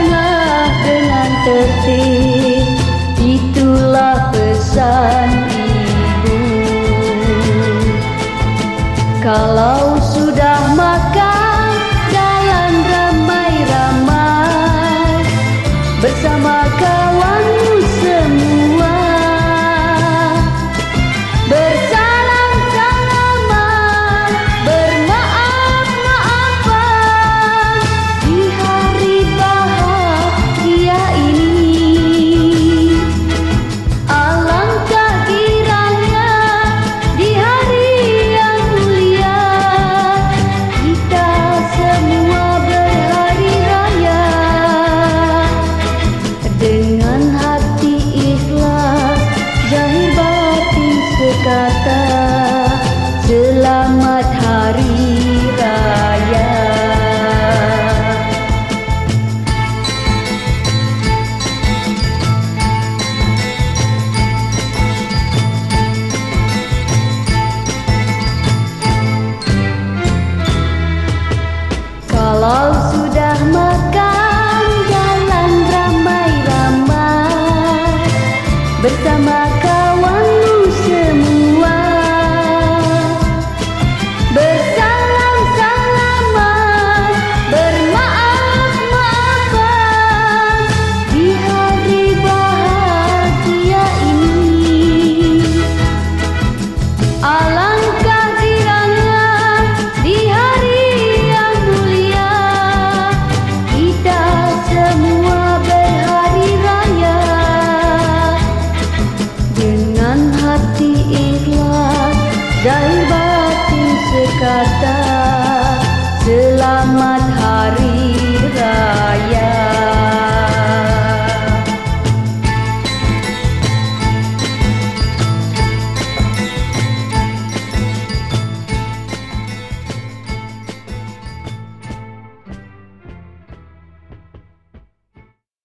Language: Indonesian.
tanah dengan tertib. Itulah pesan ibu. Kalau dari batin sekadar